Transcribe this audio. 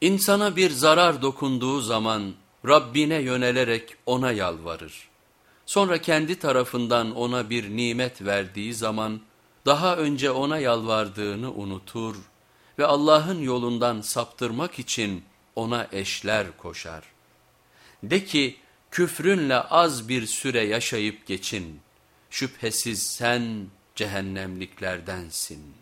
İnsana bir zarar dokunduğu zaman Rabbine yönelerek ona yalvarır. Sonra kendi tarafından ona bir nimet verdiği zaman daha önce ona yalvardığını unutur ve Allah'ın yolundan saptırmak için ona eşler koşar. De ki küfrünle az bir süre yaşayıp geçin. Şüphesiz sen cehennemliklerdensin.''